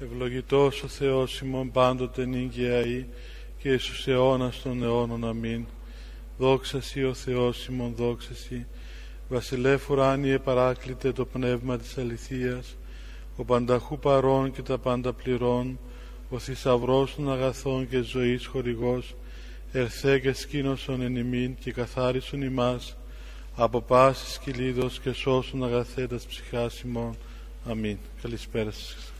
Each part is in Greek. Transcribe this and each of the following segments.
Ευλογητός ο Θεός ημών πάντοτε νύγκαιαή και εις τους αιώνας των αιώνων. Αμήν. Δόξα Σύ ο Θεός ημών δόξα Σύ. Βασιλεύ ουράνιε παράκλητε το πνεύμα της αληθείας, ο πανταχού παρών και τα πάντα πληρών, ο θησαυρός των αγαθών και ζωής χορηγός, ερθέ και σκήνωσον εν ημίν και καθάρισον ημάς, από πάσης κυλίδος και σώσουν αγαθέτας ψυχάς ημών. Αμήν. Καλησπέρα σας.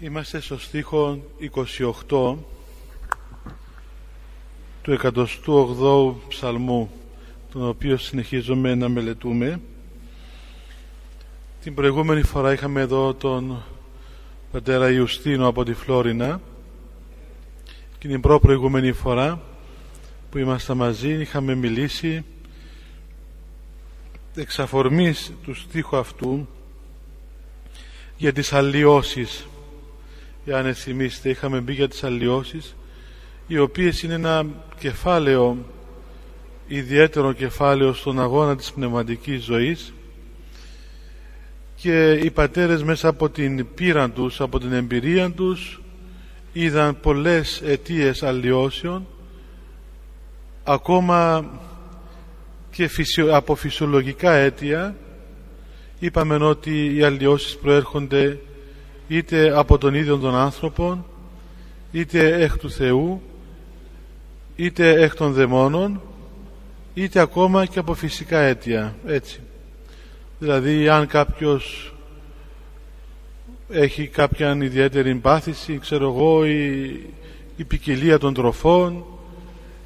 Είμαστε στο στίχο 28 του 108ου ψαλμού τον οποίο συνεχίζουμε να μελετούμε. Την προηγούμενη φορά είχαμε εδώ τον πατέρα Ιουστίνο από τη Φλόρινα και την προ προηγούμενη φορά που ήμασταν μαζί είχαμε μιλήσει εξ αφορμής του στίχου αυτού για τις αλλοιώσεις. Αν θυμίστε είχαμε μπει για τις αλλοιώσεις οι οποίες είναι ένα κεφάλαιο ιδιαίτερο κεφάλαιο στον αγώνα της πνευματικής ζωής και οι πατέρες μέσα από την πείρα τους, από την εμπειρία τους είδαν πολλές αιτίες αλλοιώσεων ακόμα και από φυσιολογικά αίτια. Είπαμε ότι οι αλλοιώσεις προέρχονται είτε από τον ίδιο τον άνθρωπο είτε εκ του Θεού είτε εκ των δαιμόνων είτε ακόμα και από φυσικά αίτια έτσι. Δηλαδή αν κάποιος έχει κάποια ιδιαίτερη πάθηση ξέρω εγώ η, η ποικιλία των τροφών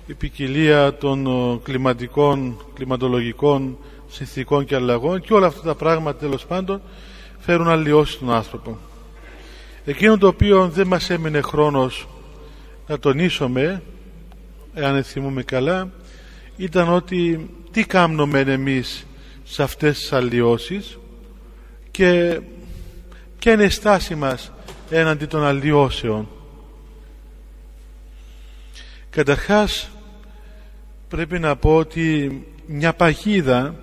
η ποικιλία των κλιματικών κλιματολογικών συνθήκων και αλλαγών και όλα αυτά τα πράγματα τέλος πάντων φέρουν αλλοιώσει τον άνθρωπο. Εκείνο το οποίο δεν μας έμεινε χρόνος να τονίσουμε εάν θυμούμε καλά ήταν ότι τι κάνουμε εμείς σε αυτές τις αλλοιώσεις και ποια είναι η στάση μας έναντι των αλλοιώσεων. Καταρχάς πρέπει να πω ότι μια παγίδα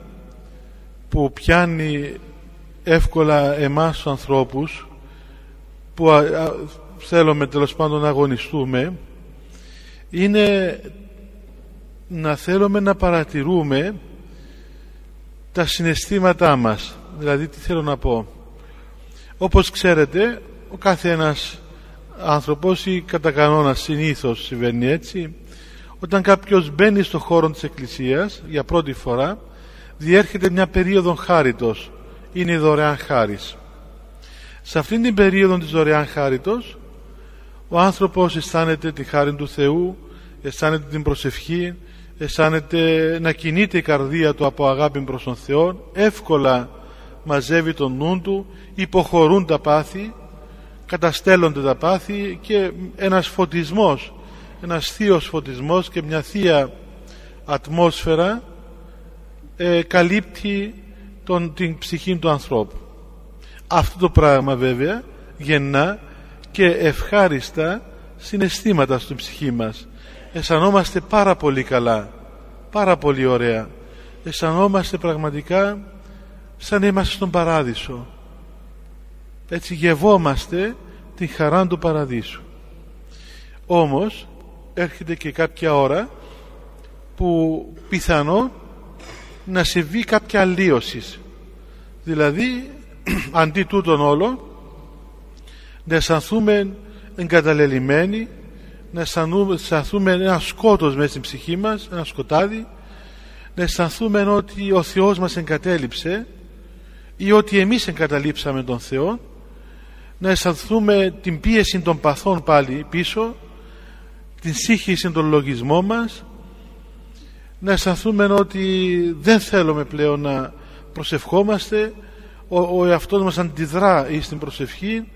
που πιάνει εύκολα εμάς τους ανθρώπους που θέλουμε τέλος πάντων να αγωνιστούμε είναι να θέλουμε να παρατηρούμε τα συναισθήματά μας. Δηλαδή τι θέλω να πω. Όπως ξέρετε ο κάθε ένας άνθρωπος ή κατά κανόνα συνήθως συμβαίνει έτσι όταν κάποιος μπαίνει στο χώρο της Εκκλησίας για πρώτη φορά διέρχεται μια περίοδο χάριτος. Είναι η δωρεάν χάρις. Σε αυτήν την περίοδο της δωρεάν χάριτος ο άνθρωπος αισθάνεται τη χάρη του Θεού αισθάνεται την προσευχή αισθάνεται να κινείται η καρδία του από αγάπη προς τον Θεό εύκολα μαζεύει τον νου του υποχωρούν τα πάθη καταστέλλονται τα πάθη και ένας φωτισμός ένας θείος φωτισμός και μια θεία ατμόσφαιρα ε, καλύπτει τον, την ψυχή του ανθρώπου. Αυτό το πράγμα βέβαια γεννά και ευχάριστα συναισθήματα στην ψυχή μας αισθανόμαστε πάρα πολύ καλά πάρα πολύ ωραία. Αισθανόμαστε πραγματικά σαν να είμαστε στον παράδεισο. Έτσι γευόμαστε την χαρά του παραδείσου. Όμως έρχεται και κάποια ώρα που πιθανό να συμβεί κάποια αλλίωση. Δηλαδή αντί τούτον όλο να αισθανθούμε εγκαταλελειμμένοι να αισθανθούμε ένα σκότος μέσα στην ψυχή μας ένα σκοτάδι να αισθανθούμε ότι ο Θεός μας εγκατέλειψε ή ότι εμείς εγκαταλείψαμε τον Θεό να αισθανθούμε την πίεση των παθών πάλι πίσω την σύγχυση των λογισμών μας να αισθανθούμε ότι δεν θέλουμε πλέον να προσευχόμαστε ο, ο εαυτός μας αντιδρά στην προσευχή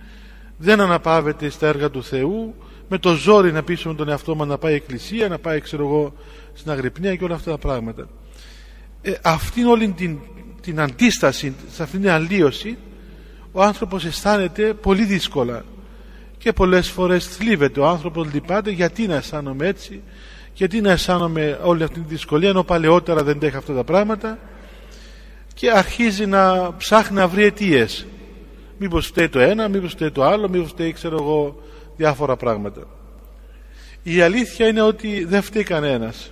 δεν αναπαύεται στα έργα του Θεού με το ζόρι να πείσουμε τον εαυτό μας να πάει εκκλησία να πάει ξέρω εγώ στην αγρυπνία και όλα αυτά τα πράγματα ε, αυτήν όλη την, την αντίσταση σε αυτήν την αλλίωση ο άνθρωπος αισθάνεται πολύ δύσκολα και πολλές φορές θλίβεται ο άνθρωπος λυπάται γιατί να αισθάνομαι έτσι γιατί να αισθάνομαι όλη αυτή τη δυσκολία ενώ παλαιότερα δεν τέχα αυτά τα πράγματα και αρχίζει να ψάχνει να βρει αιτίες. μήπως φταίει το ένα, μήπως φταίει το άλλο μήπως φταίει ξέρω εγώ διάφορα πράγματα. Η αλήθεια είναι ότι δεν φταίει κανένας.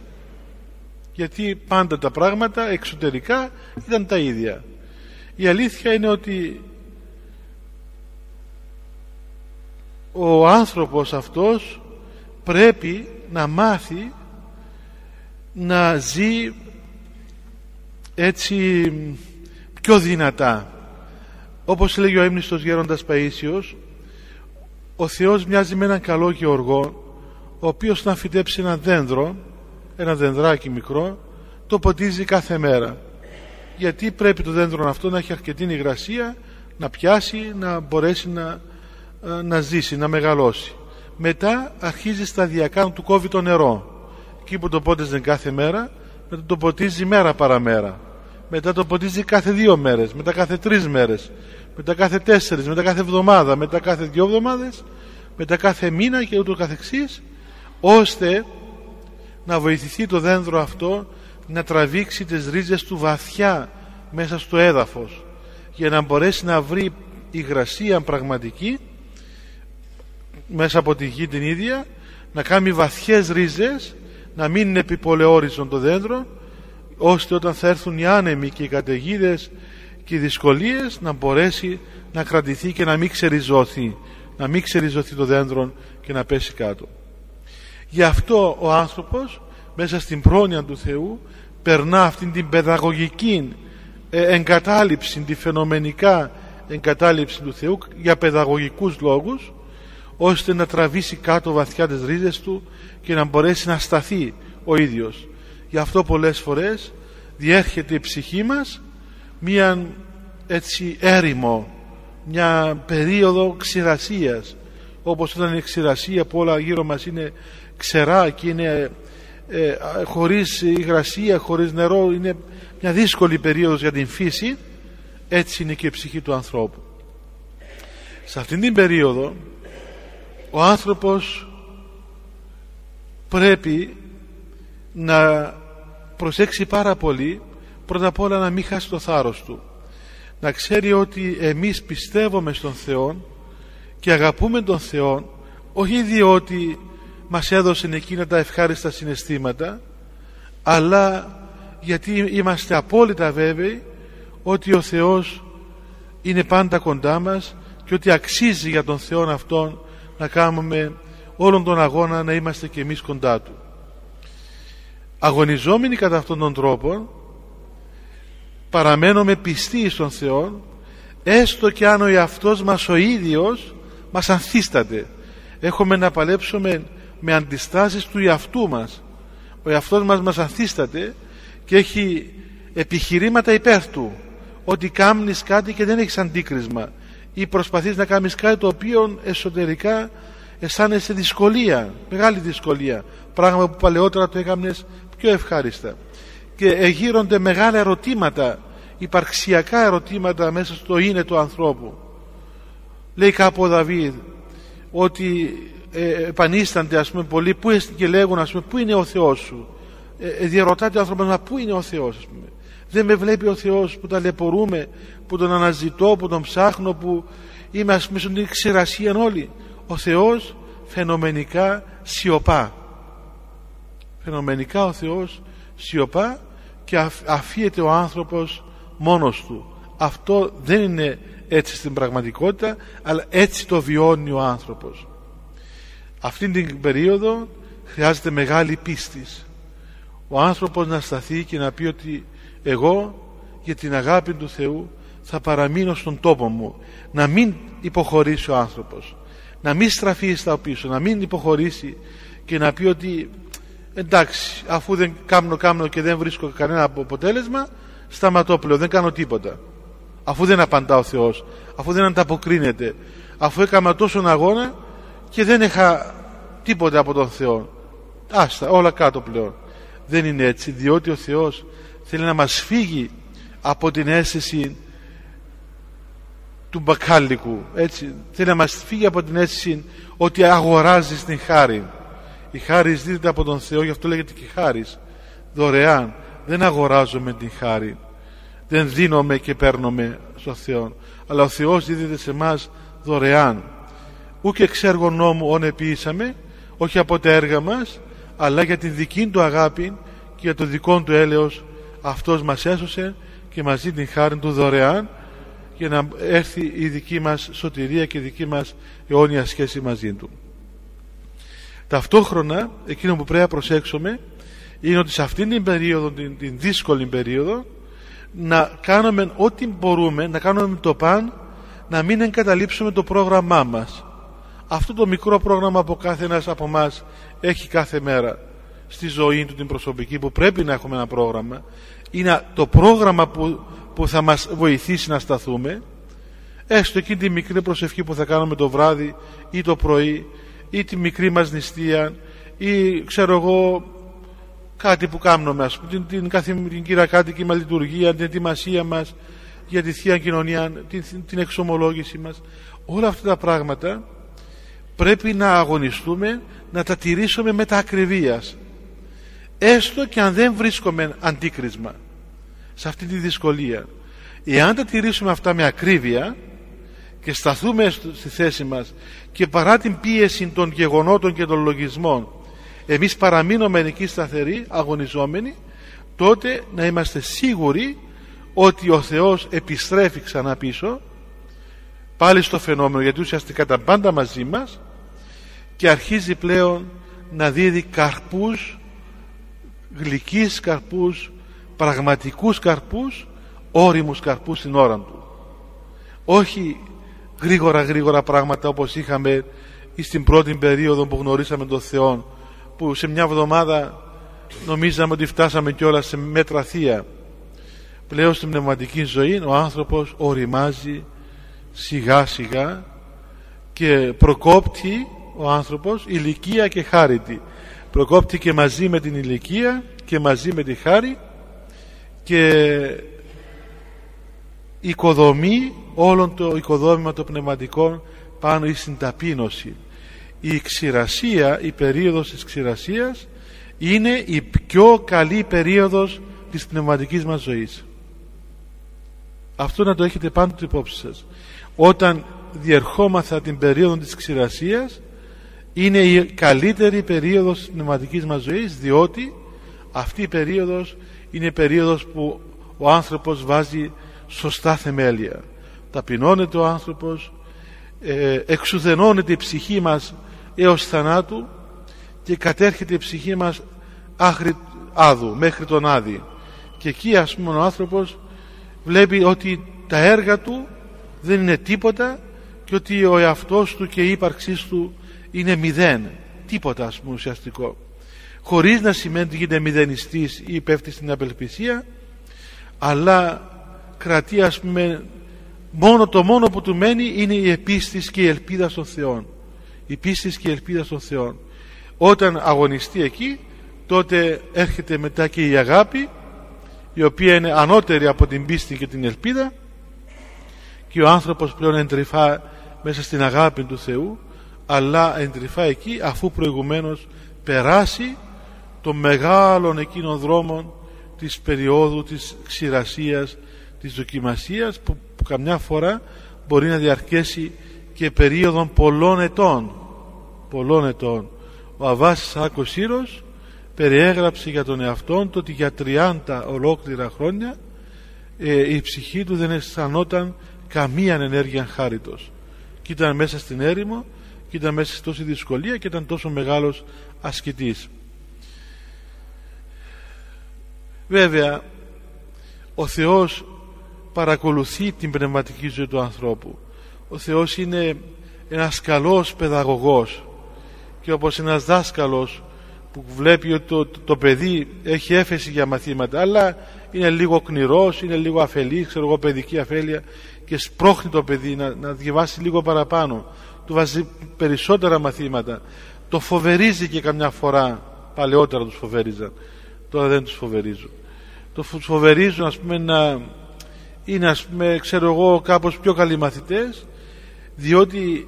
Γιατί πάντα τα πράγματα εξωτερικά ήταν τα ίδια. Η αλήθεια είναι ότι ο άνθρωπος αυτός πρέπει να μάθει να ζει έτσι πιο δυνατά. Όπως λέγει ο έμνηστος γέροντας Παΐσιος ο Θεός μοιάζει με έναν καλό γεωργό ο οποίος να φυτέψει ένα δέντρο ένα δενδράκι μικρό το ποτίζει κάθε μέρα. Γιατί πρέπει το δέντρο αυτό να έχει αρκετή υγρασία να πιάσει να μπορέσει να, ε, να ζήσει, να μεγαλώσει. Μετά αρχίζει σταδιακά να του κόβει το νερό. Εκεί που το πότιζε κάθε μέρα μετά το ποτίζει μέρα παραμέρα. Μετά το ποτίζει κάθε δύο μέρες μετά κάθε τρεις μέρες μετά κάθε τέσσερις, μετά κάθε εβδομάδα μετά κάθε δύο εβδομάδες μετά κάθε μήνα και ούτω καθεξής ώστε να βοηθηθεί το δέντρο αυτό να τραβήξει τις ρίζες του βαθιά μέσα στο έδαφος για να μπορέσει να βρει υγρασία πραγματική μέσα από τη γη την ίδια να κάνει βαθιές ρίζες να μην είναι επιπολαιόριζον το δέντρο ώστε όταν θα έρθουν οι άνεμοι και οι καταιγίδες και οι δυσκολίες να μπορέσει να κρατηθεί και να μην ξεριζώθει να μην ξεριζωθεί το δέντρο και να πέσει κάτω. Γι' αυτό ο άνθρωπος μέσα στην πρόνοια του Θεού περνά αυτήν την παιδαγωγική ε, εγκατάλειψη τη φαινομενικά εγκατάλειψη του Θεού για παιδαγωγικούς λόγους ώστε να τραβήσει κάτω βαθιά τις ρίζες του και να μπορέσει να σταθεί ο ίδιος. Γι' αυτό πολλές φορές διέρχεται η ψυχή μας μία έτσι έρημο μια περίοδο ξηρασίας όπως όταν η ξηρασία που όλα γύρω μας είναι ξερά και είναι ε, χωρίς υγρασία, χωρίς νερό είναι μια δύσκολη περίοδος για την φύση. Έτσι είναι και η ψυχή του ανθρώπου. Σε αυτήν την περίοδο ο άνθρωπος πρέπει να προσέξει πάρα πολύ πρώτα απ' όλα να μην χάσει το θάρρος του. Να ξέρει ότι εμείς πιστεύουμε στον Θεό και αγαπούμε τον Θεό όχι διότι μας έδωσε εκείνα τα ευχάριστα συναισθήματα αλλά γιατί είμαστε απόλυτα βέβαιοι ότι ο Θεός είναι πάντα κοντά μας και ότι αξίζει για τον Θεό αυτόν να κάνουμε όλον τον αγώνα να είμαστε και εμείς κοντά Του. Αγωνιζόμενοι κατά αυτόν τον τρόπο παραμένουμε πιστοί στον Θεό έστω και αν ο εαυτός μας ο ίδιος μας ανθίσταται έχουμε να παλέψουμε με αντιστάσεις του εαυτού μας. Ο εαυτός μας μας ανθίσταται και έχει επιχειρήματα υπέρ του. Ότι κάμνεις κάτι και δεν έχεις αντίκρισμα. Ή προσπαθείς να κάνεις κάτι το οποίο εσωτερικά αισθάνεσαι δυσκολία, μεγάλη δυσκολία. Πράγμα που παλαιότερα το έκαμνες πιο ευχάριστα και εγείρονται μεγάλα ερωτήματα υπαρξιακά ερωτήματα μέσα στο είναι του ανθρώπου λέει κάπου ο Δαβίδ ότι ε, επανίστανται ας πούμε πολλοί που και λέγουν ας πούμε πού είναι ο Θεός σου; Ε, ε, διαρωτάται ο άνθρωπος μα πού είναι ο Θεός ας πούμε; δεν με βλέπει ο Θεός που ταλαιπωρούμε που τον αναζητώ, που τον ψάχνω που είμαι ας πούμε στην ξηρασία όλοι; Ο Θεός φαινομενικά σιωπά φαινομενικά ο Θεός σιωπά και αφίεται ο άνθρωπος μόνος του. Αυτό δεν είναι έτσι στην πραγματικότητα αλλά έτσι το βιώνει ο άνθρωπος. Αυτήν την περίοδο χρειάζεται μεγάλη πίστης. Ο άνθρωπος να σταθεί και να πει ότι εγώ για την αγάπη του Θεού θα παραμείνω στον τόπο μου. Να μην υποχωρήσει ο άνθρωπος. Να μην στραφεί στα πίσω. Να μην υποχωρήσει και να πει ότι εντάξει αφού δεν κάνω κάνω και δεν βρίσκω κανένα αποτέλεσμα σταματώ πλέον δεν κάνω τίποτα. Αφού δεν απαντά ο Θεός αφού δεν ανταποκρίνεται αφού έκανα τόσο αγώνα και δεν είχα τίποτα από τον Θεό. Άστα όλα κάτω πλέον. Δεν είναι έτσι διότι ο Θεός θέλει να μας φύγει από την αίσθηση του μπακάλικου έτσι. Θέλει να μας φύγει από την αίσθηση ότι αγοράζεις την χάρη η χάρη δίδεται από τον Θεό γι' αυτό λέγεται και χάρης. Δωρεάν. Δεν αγοράζομαι την χάρη. Δεν δίνομαι και παίρνομαι στο Θεό. Αλλά ο Θεός δίδεται σε μας δωρεάν. Ούτε εξέργο νόμου όν επίησαμε όχι από τα έργα μας αλλά για την δική του αγάπη και για το δικό του έλεος. Αυτός μας έσωσε και μας δίνει την χάρη του δωρεάν για να έρθει η δική μας σωτηρία και η δική μας αιώνια σχέση μαζί του ταυτόχρονα εκείνο που πρέπει να προσέξουμε είναι ότι σε αυτήν την περίοδο την, την δύσκολη περίοδο να κάνουμε ό,τι μπορούμε να κάνουμε το παν να μην εγκαταλείψουμε το πρόγραμμά μας. Αυτό το μικρό πρόγραμμα που κάθε ένας από εμά έχει κάθε μέρα στη ζωή του την προσωπική που πρέπει να έχουμε ένα πρόγραμμα είναι το πρόγραμμα που, που θα μας βοηθήσει να σταθούμε. Έστω εκείνη τη μικρή προσευχή που θα κάνουμε το βράδυ ή το πρωί ή τη μικρή μας νηστεία ή ξέρω εγώ κάτι που κάνουμε ας πούμε, την, την, την κυρακάτικη μας λειτουργία, την ετοιμασία μας για τη Θεία Κοινωνία, την, την εξομολόγηση μας. Όλα αυτά τα πράγματα πρέπει να αγωνιστούμε να τα τηρήσουμε με τα ακριβίας. Έστω και αν δεν βρίσκουμε αντίκρισμα σε αυτή τη δυσκολία. Εάν τα τηρήσουμε αυτά με ακρίβεια και σταθούμε στη θέση μας και παρά την πίεση των γεγονότων και των λογισμών εμείς παραμείνουμε εκεί σταθεροί αγωνιζόμενοι τότε να είμαστε σίγουροι ότι ο Θεός επιστρέφει ξανά πίσω πάλι στο φαινόμενο γιατί ουσιαστικά τα πάντα μαζί μας και αρχίζει πλέον να δίδει καρπούς γλυκείς καρπούς πραγματικούς καρπούς όριμους καρπούς στην ώρα του. Όχι γρήγορα γρήγορα πράγματα όπως είχαμε στην πρώτη περίοδο που γνωρίσαμε τον Θεό που σε μια εβδομάδα νομίζαμε ότι φτάσαμε κιόλας σε μέτρα θεία. Πλέον στην πνευματική ζωή ο άνθρωπος οριμάζει σιγά σιγά και προκόπτει ο άνθρωπος ηλικία και χάρητη. Προκόπτει και μαζί με την ηλικία και μαζί με τη χάρη και οικοδομεί όλο το οικοδόμημα των πνευματικών πάνω στην ταπείνωση. Η ξηρασία η περίοδος της ξηρασίας είναι η πιο καλή περίοδος της πνευματικής μας ζωής. Αυτό να το έχετε πάντοτε υπόψη σας. Όταν διερχόμαθα την περίοδο της ξηρασίας είναι η καλύτερη περίοδος της πνευματικής μας ζωής διότι αυτή η περίοδος είναι η περίοδος που ο άνθρωπος βάζει σωστά θεμέλια ταπεινώνεται ο άνθρωπος ε, εξουδενώνεται η ψυχή μας έως θανάτου και κατέρχεται η ψυχή μας άχρη άδου, μέχρι τον άδη. Και εκεί ας πούμε ο άνθρωπος βλέπει ότι τα έργα του δεν είναι τίποτα και ότι ο εαυτός του και η ύπαρξή του είναι μηδέν. Τίποτα ας πούμε ουσιαστικό. Χωρίς να σημαίνει ότι γίνεται μηδενιστής ή πέφτει στην απελπισία αλλά κρατεί ας πούμε μόνο το μόνο που του μένει είναι η επίστηση και η ελπίδα στον Θεό η πίστη και η ελπίδα στον Θεό όταν αγωνιστεί εκεί τότε έρχεται μετά και η αγάπη η οποία είναι ανώτερη από την πίστη και την ελπίδα. Και ο άνθρωπος πλέον εντρυφά μέσα στην αγάπη του Θεού αλλά εντρυφά εκεί αφού προηγουμένως περάσει το μεγάλων εκείνων δρόμων της περίοδου της ξηρασίας της δοκιμασίας που, που καμιά φορά μπορεί να διαρκέσει και περίοδων πολλών ετών. Πολλών ετών. Ο Αβάς Σάκος Σύρος περιέγραψε για τον εαυτόν το ότι για 30 ολόκληρα χρόνια ε, η ψυχή του δεν αισθανόταν καμία ενέργεια χάριτος. Και ήταν μέσα στην έρημο και ήταν μέσα σε τόση δυσκολία και ήταν τόσο μεγάλος ασκητής. Βέβαια ο Θεός παρακολουθεί την πνευματική ζωή του ανθρώπου. Ο Θεός είναι ένας καλός παιδαγωγός και όπως ένας δάσκαλος που βλέπει ότι το, το, παιδί έχει έφεση για μαθήματα αλλά είναι λίγο κνηρός, είναι λίγο αφελής ξέρω εγώ παιδική αφέλεια και σπρώχνει το παιδί να, να διαβάσει λίγο παραπάνω. Του βάζει περισσότερα μαθήματα. Το φοβερίζει και καμιά φορά. Παλαιότερα τους φοβέριζαν τώρα δεν τους φοβερίζουν το φοβερίζουν ας πούμε να είναι ας πούμε ξέρω εγώ κάπως πιο καλοί μαθητές διότι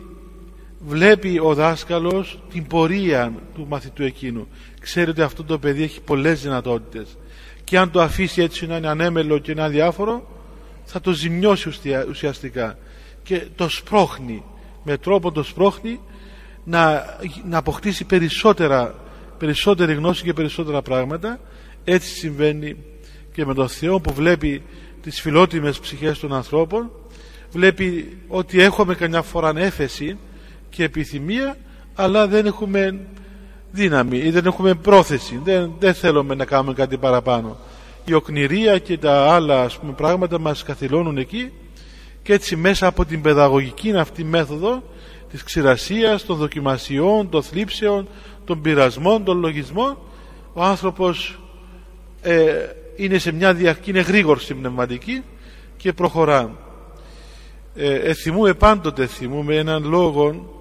βλέπει ο δάσκαλος την πορεία του μαθητού εκείνου. Ξέρει ότι αυτό το παιδί έχει πολλές δυνατότητες. Και αν το αφήσει έτσι να είναι ανέμελο και να είναι διάφορο θα το ζημιώσει ουσιαστικά. Και το σπρώχνει με τρόπο το σπρώχνει να, να αποκτήσει περισσότερα, περισσότερη γνώση και περισσότερα πράγματα. Έτσι συμβαίνει και με τον Θεό που βλέπει τις φιλότιμες ψυχές των ανθρώπων βλέπει ότι έχουμε καμιά φορά έφεση και επιθυμία αλλά δεν έχουμε δύναμη ή δεν έχουμε πρόθεση. Δεν, δεν θέλουμε να κάνουμε κάτι παραπάνω. Η οκνηρία και τα άλλα ας πούμε, πράγματα μας καθυλώνουν εκεί και έτσι μέσα από την παιδαγωγική αυτή μέθοδο της ξηρασίας, των δοκιμασιών, των θλίψεων, των πειρασμών, των λογισμών ο άνθρωπος ε, είναι σε μια διαρκή εγρήγορση πνευματική και προχωρά. Ε, εθιμούμε πάντοτε θυμούμε έναν λόγο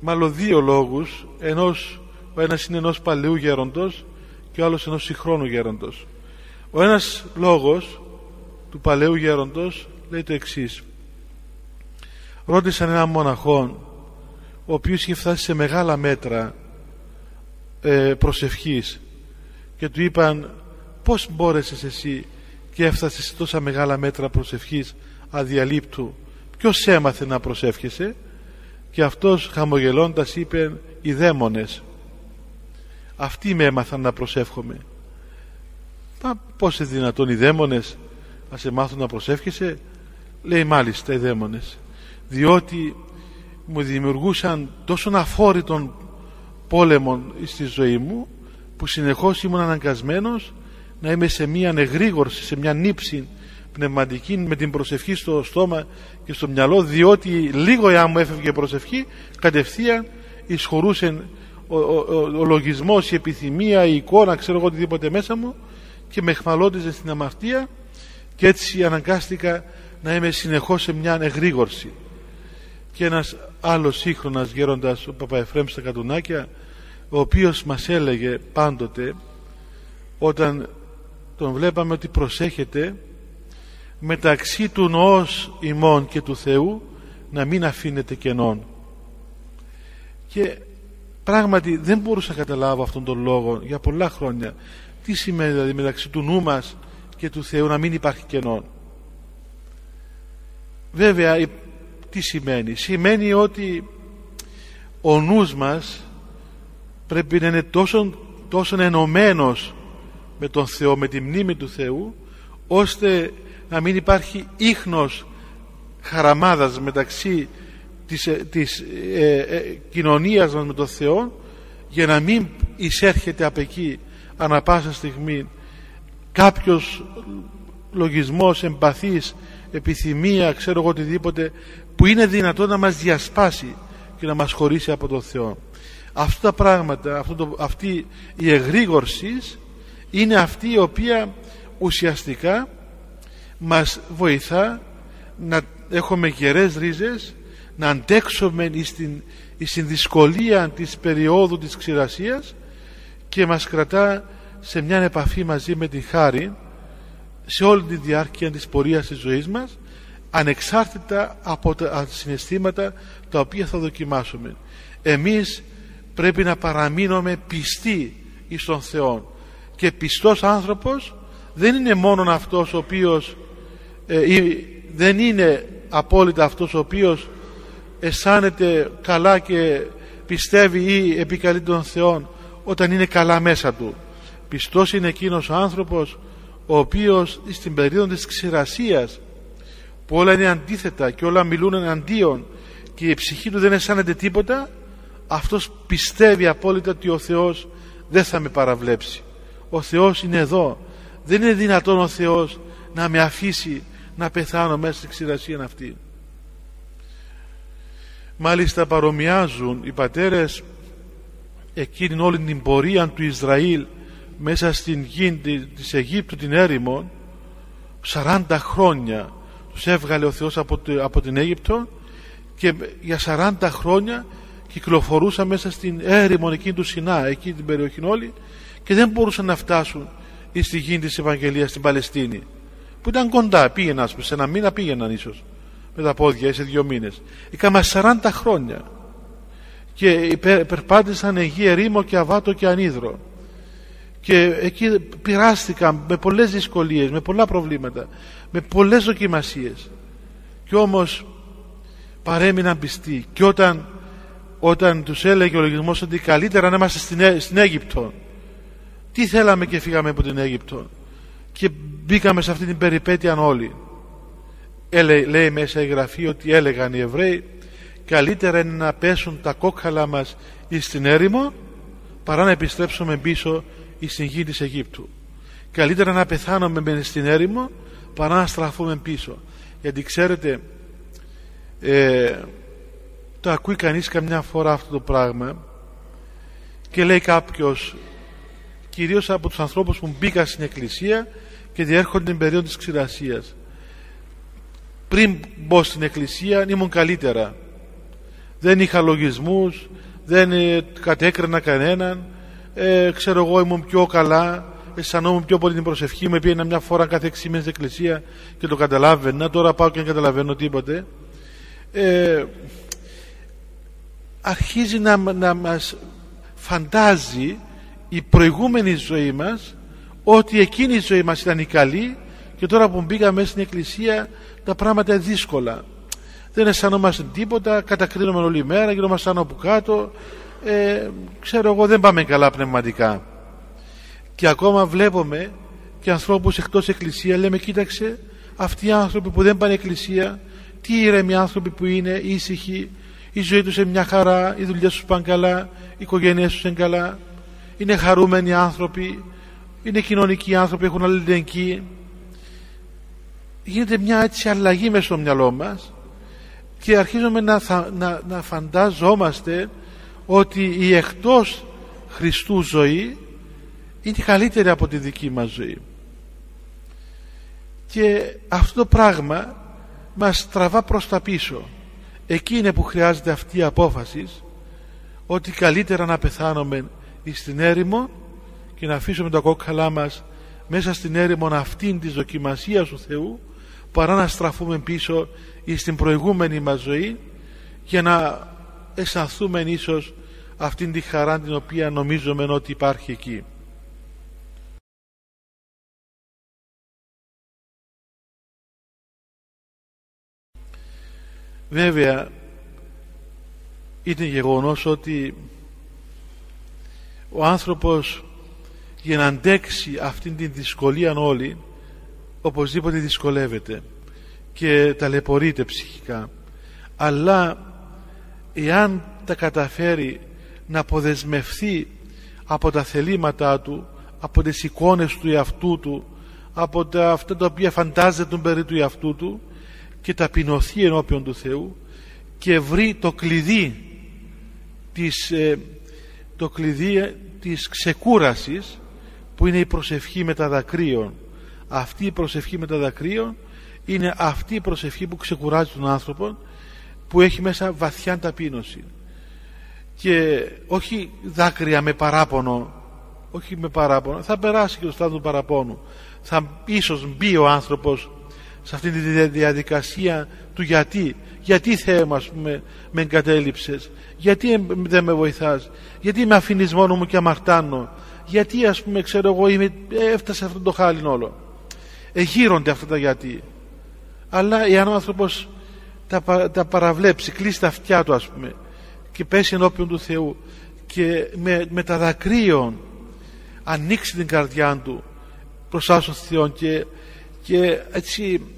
μάλλον δύο λόγους ενός, ο ένας είναι ενός παλαιού γέροντος και ο άλλος ενός συγχρόνου γέροντος. Ο ένας λόγος του παλαιού γέροντος λέει το εξής. Ρώτησαν έναν μοναχόν ο οποίος είχε φτάσει σε μεγάλα μέτρα ε, προσευχής και του είπαν πως μπόρεσες εσύ και έφτασες σε τόσα μεγάλα μέτρα προσευχής αδιαλείπτου; Ποιος έμαθε να προσεύχεσαι; Και αυτός χαμογελώντας είπε οι δαίμονες αυτοί με έμαθαν να προσεύχομαι Μα πώς είναι δυνατόν οι δαίμονες να σε μάθουν να προσεύχεσαι; Λέει μάλιστα οι δαίμονες διότι μου δημιουργούσαν τόσο αφόρητον πόλεμον στη ζωή μου που συνεχώς ήμουν αναγκασμένος να είμαι σε μια εγρήγορση, σε μια νύψη πνευματική με την προσευχή στο στόμα και στο μυαλό διότι λίγο εάν μου έφευγε προσευχή κατευθείαν εισχωρούσε ο, ο, ο, ο λογισμός, η επιθυμία, η εικόνα, ξέρω εγώ οτιδήποτε μέσα μου και με εχμαλώτιζε στην αμαρτία και έτσι αναγκάστηκα να είμαι συνεχώς σε μια εγρήγορση και ένας άλλος σύγχρονας γέροντας ο Παπαεφρέμ στα Κατουνάκια ο οποίος μας έλεγε πάντοτε όταν τον βλέπαμε ότι προσέχετε μεταξύ του νοός ημών και του Θεού να μην αφήνετε κενών. Και πράγματι δεν μπορούσα να καταλάβω αυτόν τον λόγο για πολλά χρόνια. Τι σημαίνει δηλαδή μεταξύ του νου μας και του Θεού να μην υπάρχει κενών. Βέβαια τι σημαίνει; Σημαίνει ότι ο νους μας πρέπει να είναι τόσο, τόσο ενωμένος με τον Θεό με τη μνήμη του Θεού ώστε να μην υπάρχει ίχνος χαραμάδας μεταξύ της, ε, της ε, ε, κοινωνίας μας με τον Θεό για να μην εισέρχεται από εκεί ανα πάσα στιγμή κάποιος λογισμός, εμπαθής, επιθυμία, ξέρω εγώ οτιδήποτε που είναι δυνατό να μας διασπάσει και να μας χωρίσει από τον Θεό. Αυτά τα πράγματα, αυτό το, αυτή η εγρήγορση είναι αυτή η οποία ουσιαστικά μας βοηθά να έχουμε γερές ρίζες να αντέξουμε στην, στην δυσκολία της περίοδου της ξηρασίας και μας κρατά σε μια επαφή μαζί με τη χάρη σε όλη τη διάρκεια της πορείας της ζωής μας ανεξάρτητα από τα συναισθήματα τα οποία θα δοκιμάσουμε. Εμείς πρέπει να παραμείνουμε πιστοί εις τον Θεό και πιστός άνθρωπος δεν είναι μόνο αυτός ο οποίος ε, δεν είναι απόλυτα αυτός ο οποίος αισθάνεται καλά και πιστεύει ή επικαλεί τον Θεό όταν είναι καλά μέσα του. Πιστός είναι εκείνος ο άνθρωπος ο οποίος στην περίοδο της ξηρασίας που όλα είναι αντίθετα και όλα μιλούν εναντίον και η ψυχή του δεν αισθάνεται τίποτα αυτός πιστεύει απόλυτα ότι ο Θεός δεν θα με παραβλέψει ο Θεός είναι εδώ. Δεν είναι δυνατόν ο Θεός να με αφήσει να πεθάνω μέσα στη ξηρασία αυτή. Μάλιστα παρομοιάζουν οι πατέρες εκείνη όλη την πορεία του Ισραήλ μέσα στην γη της Αιγύπτου την έρημο. 40 χρόνια τους έβγαλε ο Θεός από την Αίγυπτο και για 40 χρόνια κυκλοφορούσαν μέσα στην έρημο εκείνη του Σινά εκεί την περιοχή όλη και δεν μπορούσαν να φτάσουν στη γη της Ευαγγελίας στην Παλαιστίνη. Που ήταν κοντά πήγαιναν σε ένα μήνα πήγαιναν ίσως με τα πόδια ή σε δύο μήνες. Είχαμε 40 χρόνια και περπάτησαν εκεί ερήμο και αβάτο και ανίδρο. Και εκεί πειράστηκαν με πολλές δυσκολίες με πολλά προβλήματα με πολλές δοκιμασίες. Και όμως παρέμειναν πιστοί. Και όταν, όταν τους έλεγε ο λογισμός ότι καλύτερα να είμαστε στην, στην Αίγυπτο τι θέλαμε και φύγαμε από την Αίγυπτο και μπήκαμε σε αυτή την περιπέτεια όλοι. Έλε, λέει μέσα η γραφή ότι έλεγαν οι Εβραίοι καλύτερα είναι να πέσουν τα κόκκαλα μας στην έρημο παρά να επιστρέψουμε πίσω στην γη της Αιγύπτου. Καλύτερα να πεθάνουμε στην έρημο παρά να στραφούμε πίσω γιατί ξέρετε ε, το ακούει κανείς καμιά φορά αυτό το πράγμα και λέει κάποιος κυρίως από τους ανθρώπους που μπήκαν στην εκκλησία και διέρχονται την περίοδο της ξηρασίας. Πριν μπω στην εκκλησία ήμουν καλύτερα. Δεν είχα λογισμούς δεν ε, κατέκρινα κανέναν. Ε, ξέρω εγώ ήμουν πιο καλά αισθανόμουν πιο πολύ την προσευχή μου πήγαινα μια φορά κάθε 6 μήνες στην εκκλησία και το καταλάβαινα. Τώρα πάω και δεν καταλαβαίνω τίποτε. Ε, αρχίζει να, να μας φαντάζει η προηγούμενη ζωή μας ότι εκείνη η ζωή μας ήταν η καλή και τώρα που μπήκαμε στην εκκλησία τα πράγματα είναι δύσκολα. Δεν αισθανόμαστε τίποτα κατακρίνουμε όλη μέρα γινόμαστε άνω από κάτω. Ε, ξέρω εγώ δεν πάμε καλά πνευματικά. Και ακόμα βλέπουμε και ανθρώπους εκτός εκκλησίας λέμε κοίταξε αυτοί οι άνθρωποι που δεν πάνε εκκλησία τι ήρεμοι άνθρωποι που είναι ήσυχοι η ζωή τους είναι μια χαρά οι δουλειές τους πάνε καλά οι οικογένειές τους είναι καλά είναι χαρούμενοι άνθρωποι είναι κοινωνικοί άνθρωποι έχουν αλληλεγγύη γίνεται μια έτσι αλλαγή μέσα στο μυαλό μας και αρχίζουμε να, να, να φαντάζομαστε ότι η εκτός Χριστού ζωή είναι καλύτερη από τη δική μας ζωή. Και αυτό το πράγμα μας τραβά προς τα πίσω. Εκεί είναι που χρειάζεται αυτή η απόφαση ότι καλύτερα να πεθάνουμε στην έρημο και να αφήσουμε τα κόκκαλά μας μέσα στην έρημο αυτήν της δοκιμασίας του Θεού παρά να στραφούμε πίσω στην προηγούμενη μας ζωή για να αισθανθούμε ίσως αυτήν τη χαρά την οποία νομίζουμε ότι υπάρχει εκεί. Βέβαια είναι γεγονός ότι ο άνθρωπος για να αντέξει αυτήν την δυσκολία όλη οπωσδήποτε δυσκολεύεται και ταλαιπωρείται ψυχικά. Αλλά εάν τα καταφέρει να αποδεσμευθεί από τα θελήματά του από τις εικόνες του εαυτού του από τα, αυτά τα οποία φαντάζεται περί του εαυτού του και ταπεινωθεί ενώπιον του Θεού και βρει το κλειδί της, ε, το κλειδί της ξεκούρασης που είναι η προσευχή με τα δακρύων. Αυτή η προσευχή με τα δακρύων είναι αυτή η προσευχή που ξεκουράζει τον άνθρωπο που έχει μέσα βαθιά ταπείνωση και όχι δάκρυα με παράπονο όχι με παράπονο θα περάσει και το στάδιο του παραπόνου. Θα ίσως μπει ο άνθρωπος σε αυτή τη διαδικασία του γιατί γιατί Θεέ μου με, με εγκατέλειψες; Γιατί δεν με βοηθάς; Γιατί με αφήνεις μόνος μου και αμαρτάνω; Γιατί ας πούμε ξέρω εγώ είμαι, έφτασε αυτό το χάλι όλο; Εγείρονται αυτά τα γιατί. Αλλά εάν ο άνθρωπος τα, τα παραβλέψει κλείσει τα αυτιά του ας πούμε και πέσει ενώπιον του Θεού και με, με τα δακρύων ανοίξει την καρδιά του προς άσον Θεό και, και έτσι ε,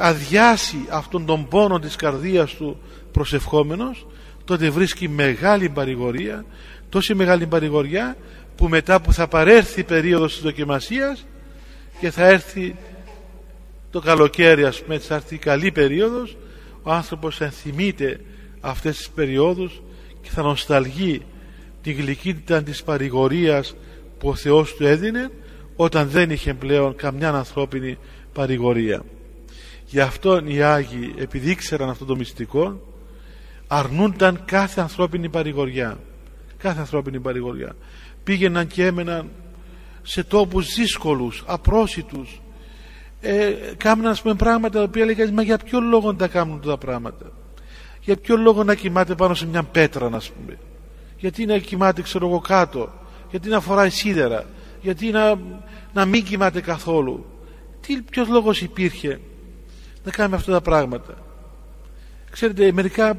αδειάσει αυτόν τον πόνο της καρδίας του προσευχόμενος τότε βρίσκει μεγάλη παρηγορία τόση μεγάλη παρηγοριά που μετά που θα παρέρθει η περίοδος της δοκιμασίας και θα έρθει το καλοκαίρι ας πούμε θα έρθει η καλή περίοδος ο άνθρωπος ενθυμείται αυτές τις περιόδους και θα νοσταλγεί τη γλυκύτητα της παρηγορίας που ο Θεός του έδινε όταν δεν είχε πλέον καμιά ανθρώπινη παρηγορία γι' αυτό οι Άγιοι επειδή ήξεραν αυτό το μυστικό αρνούνταν κάθε ανθρώπινη παρηγοριά. Κάθε ανθρώπινη παρηγοριά. Πήγαιναν και έμεναν σε τόπους δύσκολους, απρόσιτους. Ε, κάνουν ας πούμε πράγματα τα οποία λέει μα για ποιο λόγο τα κάνουν τα πράγματα; Για ποιο λόγο να κοιμάται πάνω σε μια πέτρα να πούμε; Γιατί να κοιμάται ξέρω εγώ κάτω; Γιατί να φοράει σίδερα; Γιατί να, να μην κοιμάται καθόλου; Τι, ποιος λόγος υπήρχε να κάνουμε αυτά τα πράγματα. Ξέρετε μερικά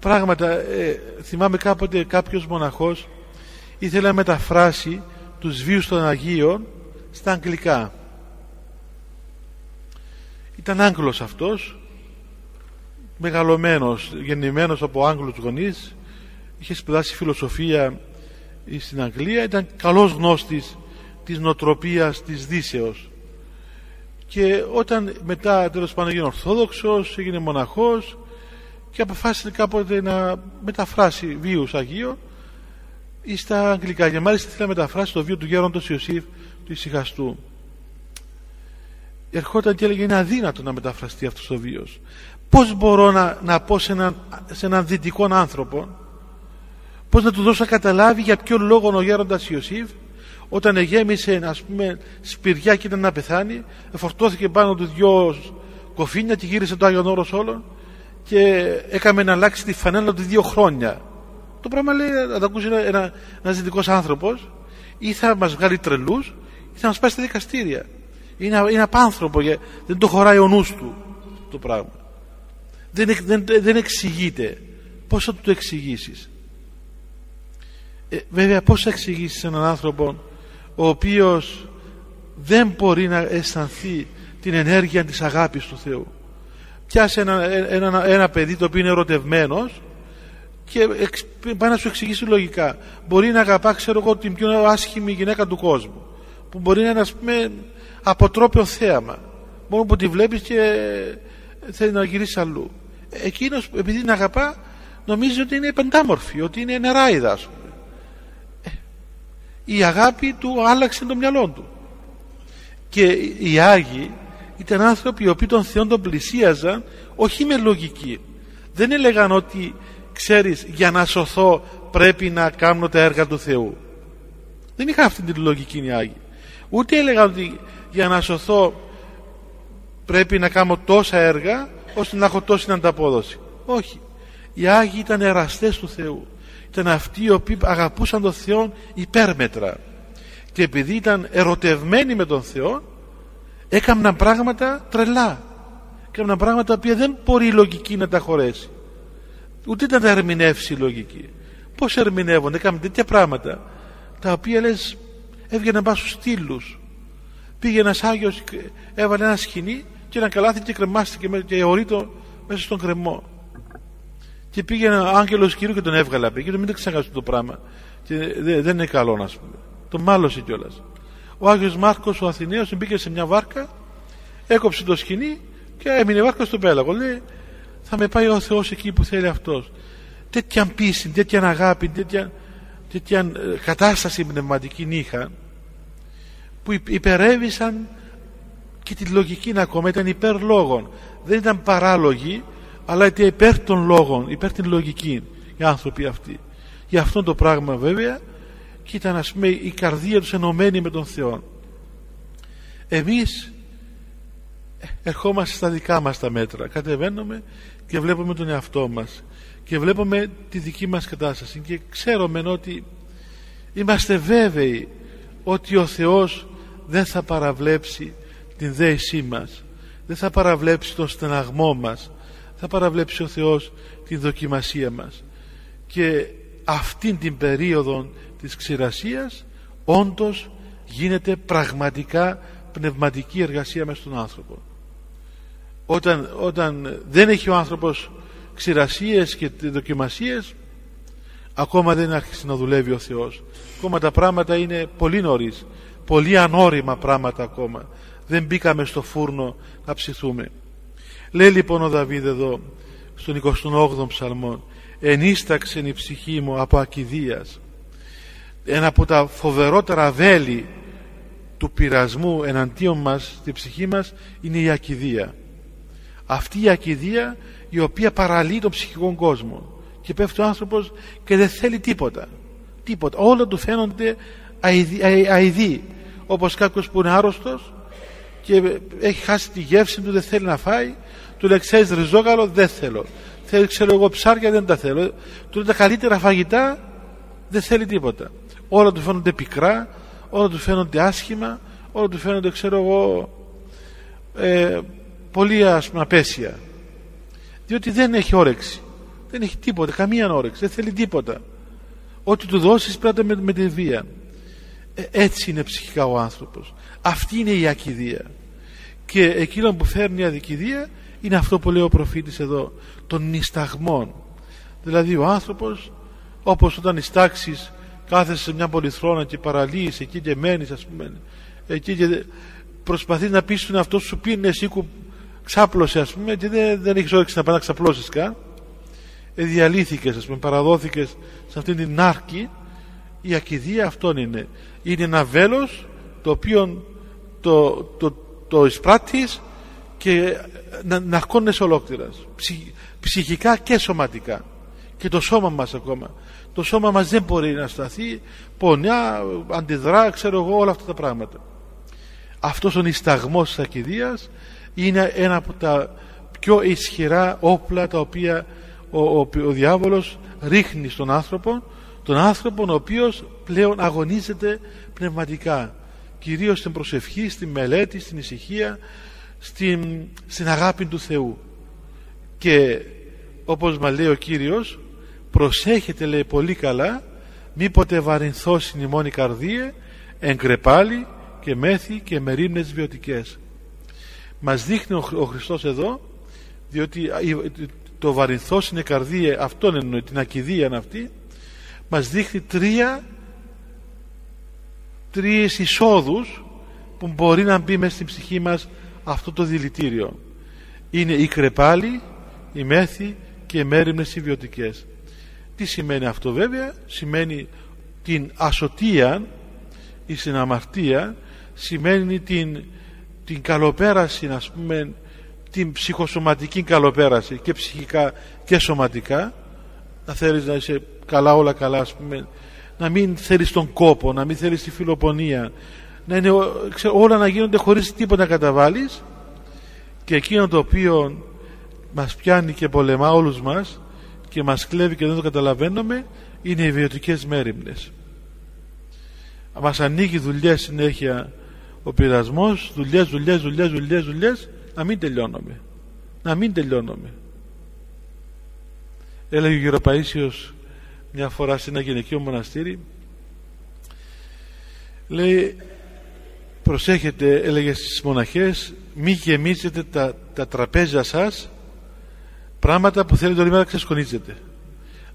πράγματα ε, θυμάμαι κάποτε κάποιος μοναχός ήθελε να μεταφράσει τους βίους των Αγίων στα αγγλικά. Ήταν Άγγλος αυτός μεγαλωμένος γεννημένος από Άγγλους γονείς είχε σπουδάσει φιλοσοφία στην Αγγλία ήταν καλός γνώστης της νοτροπίας της Δύσεως και όταν μετά τέλος πάντων έγινε Ορθόδοξος έγινε μοναχός και αποφάσισε κάποτε να μεταφράσει βίους Αγίων στα αγγλικά. Και μάλιστα ήθελε να μεταφράσει το βίο του γέροντος Ιωσήφ του. Ισυχαστού ερχόταν και έλεγε είναι αδύνατο να μεταφραστεί αυτός ο βίος. Πως μπορώ να, να πω σε έναν, σε έναν δυτικό άνθρωπο πως να του δώσω να καταλάβει για ποιο λόγο ο γέροντας Ιωσήφ όταν γέμισε ας πούμε σπηριά και ήταν να πεθάνει εφορτώθηκε πάνω του δυο κοφίνια και γύρισε το Άγιον Όρος όλων και έκαμε να αλλάξει τη φανέλα του δύο χρόνια. Το πράγμα λέει να το ακούσει ένα, ένα, ένας δυτικός άνθρωπος ή θα μας βγάλει τρελούς ή θα μας πάει στα δικαστήρια. Είναι, είναι απάνθρωπο δεν το χωράει ο νους του το πράγμα. Δεν, δεν, δεν εξηγείται. Πώς θα του το εξηγήσεις; Ε, βέβαια πώς θα εξηγήσεις έναν άνθρωπο ο οποίος δεν μπορεί να αισθανθεί την ενέργεια της αγάπης του Θεού. Πιάσε ένα, ένα, ένα παιδί το οποίο είναι ερωτευμένος και πάει να σου εξηγήσει λογικά. Μπορεί να αγαπά ξέρω εγώ την πιο άσχημη γυναίκα του κόσμου που μπορεί να είναι ας πούμε αποτρόπιο θέαμα. Μόνο που τη βλέπεις και θέλει να γυρίσει αλλού. Εκείνος επειδή την αγαπά νομίζει ότι είναι πεντάμορφη ότι είναι νεράιδα ας πούμε. ε, η αγάπη του άλλαξε το μυαλό του. Και οι Άγιοι ήταν άνθρωποι οι οποίοι τον Θεό τον πλησίαζαν όχι με λογική. Δεν έλεγαν ότι ξέρεις για να σωθώ πρέπει να κάνω τα έργα του Θεού. Δεν είχαν αυτή τη λογική οι Άγιοι. Ούτε έλεγαν ότι για να σωθώ πρέπει να κάνω τόσα έργα ώστε να έχω τόση ανταπόδοση. Όχι. Οι Άγιοι ήταν εραστές του Θεού ήταν αυτοί οι οποίοι αγαπούσαν τον Θεό υπέρμετρα. Και επειδή ήταν ερωτευμένοι με τον Θεό έκαναν πράγματα τρελά. Έκαναν πράγματα που δεν μπορεί η λογική να τα χωρέσει. Ούτε να τα ερμηνεύσει η λογική. Πως ερμηνεύουν έκαναν τέτοια πράγματα τα οποία λες έβγαιναν πάνω στους στήλους. Πήγε ένας Άγιος έβαλε ένα σκηνή και ένα καλάθι και κρεμάστηκε και ορίτο μέσα στον κρεμό και πήγε ένα άγγελος Κύριου και τον έβγαλε απ' εκεί μην το ξεχάσουν το πράγμα. Και δεν είναι καλό να πούμε. Τον μάλωσε κιόλας. ο Άγιος Μάρκος ο Αθηναίος μπήκε σε μια βάρκα έκοψε το σκηνή και έμεινε βάρκα στον πέλαγο. Λέει θα με πάει ο Θεός εκεί που θέλει αυτός. Τέτοια πίστη, τέτοια αγάπη τέτοια, τέτοια ε, κατάσταση πνευματική είχαν που υπερέβησαν και τη λογική να ακόμα ήταν υπέρ λόγων. Δεν ήταν παράλογοι αλλά ήταν υπέρ των λόγων υπέρ την λογική οι άνθρωποι αυτοί. Για αυτό το πράγμα βέβαια και ήταν ας πούμε η καρδία τους ενωμένη με τον Θεό. Εμείς ερχόμαστε στα δικά μας τα μέτρα. Κατεβαίνουμε και βλέπουμε τον εαυτό μας. Και βλέπουμε τη δική μας κατάσταση. Και ξέρουμε ότι είμαστε βέβαιοι ότι ο Θεός δεν θα παραβλέψει την δέησή μας. Δεν θα παραβλέψει τον στεναγμό μας θα παραβλέψει ο Θεός την δοκιμασία μας. Και αυτήν την περίοδο της ξηρασίας όντως γίνεται πραγματικά πνευματική εργασία μέσα στον άνθρωπο. Όταν, όταν δεν έχει ο άνθρωπος ξηρασίες και δοκιμασίες ακόμα δεν άρχισε να δουλεύει ο Θεός. Ακόμα τα πράγματα είναι πολύ νωρίς. Πολύ ανώριμα πράγματα ακόμα. Δεν μπήκαμε στο φούρνο να ψηθούμε λέει λοιπόν ο Δαβίδ εδώ στον 28ο ψαλμό ενίσταξε η ψυχή μου από ακιδείας. Ένα από τα φοβερότερα βέλη του πειρασμού εναντίον μας στη ψυχή μας είναι η ακιδεία. Αυτή η ακιδεία η οποία παραλύει τον ψυχικό κόσμο και πέφτει ο άνθρωπος και δεν θέλει τίποτα. Τίποτα. Όλα του φαίνονται αηδοί όπως κάποιος που είναι άρρωστος και έχει χάσει τη γεύση του δεν θέλει να φάει του λέει ξέρεις ριζόγαλο δεν θέλω. Θέλει ξέρω εγώ ψάρια δεν τα θέλω. Του λέει τα καλύτερα φαγητά δεν θέλει τίποτα. Όλα του φαίνονται πικρά όλα του φαίνονται άσχημα όλα του φαίνονται ξέρω εγώ ε, πολύ ας πούμε απέσια. Διότι δεν έχει όρεξη. Δεν έχει τίποτα, καμία όρεξη. Δεν θέλει τίποτα. Ό,τι του δώσεις πρέπει με, με τη βία ε, έτσι είναι ψυχικά ο άνθρωπος. Αυτή είναι η ακιδεία. Και εκείνο που φέρνει η αδικηδία είναι αυτό που λέει ο προφήτης εδώ των νησταγμών δηλαδή ο άνθρωπος όπως όταν νηστάξεις κάθεσαι σε μια πολυθρόνα και παραλύεις εκεί και μένεις ας πούμε εκεί και προσπαθείς να πεις στον αυτό σου πει εσύ που ξάπλωσε ας πούμε και δεν, δεν έχεις όρεξη να πάει να ξαπλώσεις καν ε, διαλύθηκες ας πούμε παραδόθηκες σε αυτήν την άρκη. Η ακιδεία αυτόν είναι. Είναι ένα βέλος το οποίο το, το, το εισπράττεις και να, να ολόκληρα. Ψυχικά και σωματικά. Και το σώμα μας ακόμα. Το σώμα μας δεν μπορεί να σταθεί. Πονιά, αντιδρά ξέρω εγώ όλα αυτά τα πράγματα. Αυτός ο νησταγμός της ακιδείας είναι ένα από τα πιο ισχυρά όπλα τα οποία ο, ο, ο διάβολος ρίχνει στον άνθρωπο τον άνθρωπο ο οποίος πλέον αγωνίζεται πνευματικά. Κυρίως στην προσευχή, στην μελέτη, στην ησυχία στην, στην αγάπη του Θεού. Και όπως μας λέει ο Κύριος προσέχετε λέει πολύ καλά μήποτε βαρυνθώσει η μόνη καρδία εγκρεπάλι και μέθη και μερίμνες βιωτικές μας δείχνει ο Χριστός εδώ διότι το βαρυνθός είναι καρδία αυτόν εννοεί την ακιδεία αυτή μας δείχνει τρία τρεις εισόδους που μπορεί να μπει μέσα στην ψυχή μας αυτό το δηλητήριο. Είναι η κρεπάλη, η μέθη και οι μέρημνες συμβιωτικές τι σημαίνει αυτό βέβαια; Σημαίνει την ασωτεία ή στην αμαρτία σημαίνει την, την καλοπέραση ας πούμε την ψυχοσωματική καλοπέραση και ψυχικά και σωματικά. Να θέλεις να είσαι καλά όλα καλά ας πούμε. Να μην θέλεις τον κόπο να μην θέλεις τη φιλοπονία να είναι όλα να γίνονται χωρίς τίποτα να καταβάλεις. Και εκείνο το οποίο μας πιάνει και πολεμά όλους μας και μας κλέβει και δεν το καταλαβαίνουμε είναι οι βιωτικές μέρημνες. Μας ανοίγει δουλειές συνέχεια ο πειρασμός δουλειές, δουλειές, δουλειές, δουλειές, δουλειές να μην τελειώνουμε. Να μην τελειώνουμε. Έλεγε ο Γεροπαΐσιος μια φορά σε ένα γυναικείο μοναστήρι. Λέει προσέχετε έλεγε στις μοναχές μη γεμίζετε τα, τα τραπέζια σας πράγματα που θέλετε όλη μέρα να ξεσκονίζετε.